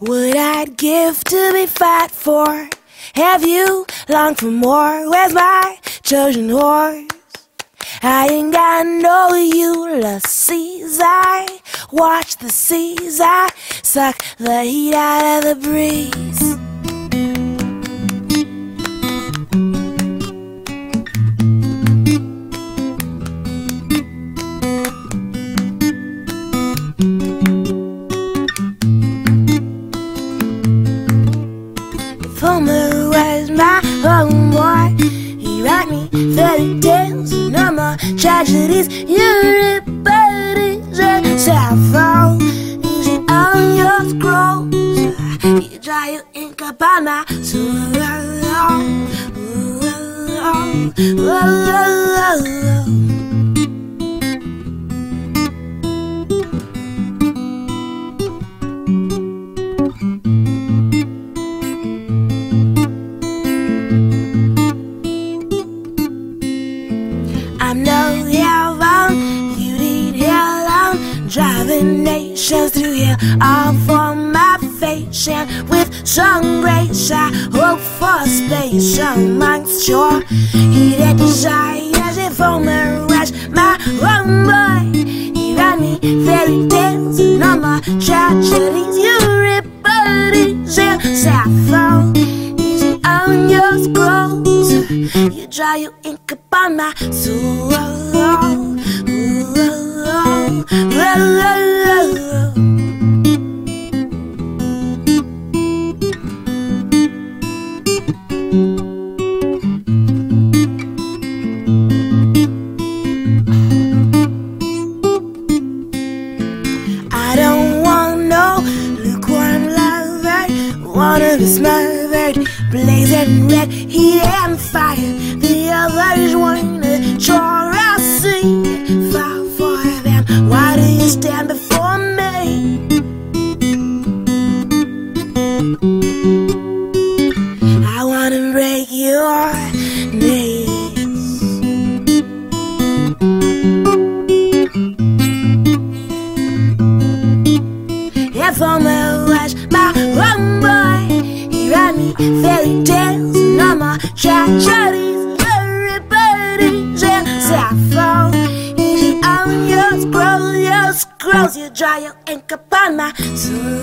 Would I'd give to be fought for? Have you longed for more? Where's my Trojan horse? I ain't got no Ulysses. I watch the seas. I suck the heat out of the breeze. Homer was my homeboy. He wrote me fairy tales and all my tragedies. Everybody's a sappho. Easy on your scrolls. You dry your ink upon my soul. I'm driving nations through here, all for my fashion. With some grace, I hope for space amongst your heated desires. If only rush my one boy, he write me fairy tales and all my tragedies. you Everybody's in Sappho, easy on your scrolls. You draw your ink upon my soul. I don't want no lukewarm lover. Wanna be smothered, blazing red, heat and fire. The others wanna draw I I wanna break your knees. If only was my one boy, he write me fairy tales and all my tragedies. Everybody's in Sappho. Easy on your scroll, your scrolls, you dry your ink upon my soul.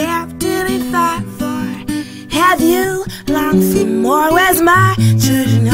Give to be for? Have you longed for more? Where's my Trojan